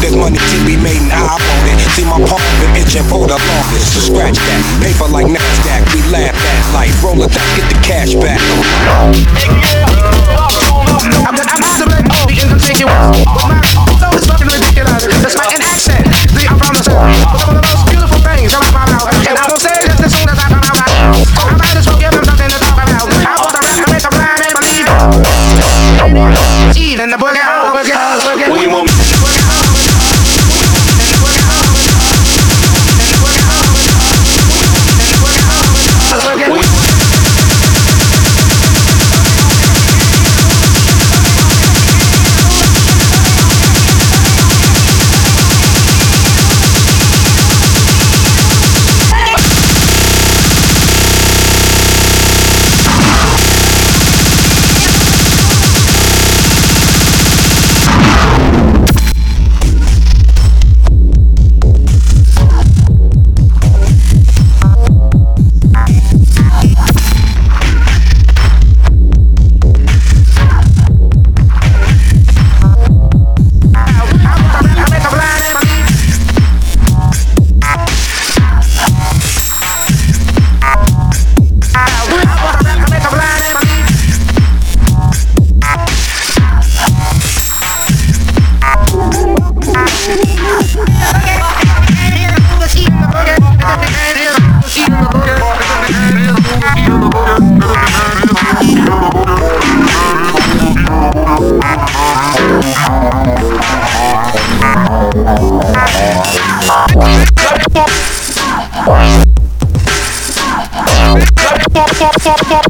There's money to be made and I want it. See my palm been itching for the longest. So scratch that. Paper like Nasdaq, we laugh at life. Roll a dice, get the cash back. fuck, fuck, fuck, fuck, fuck.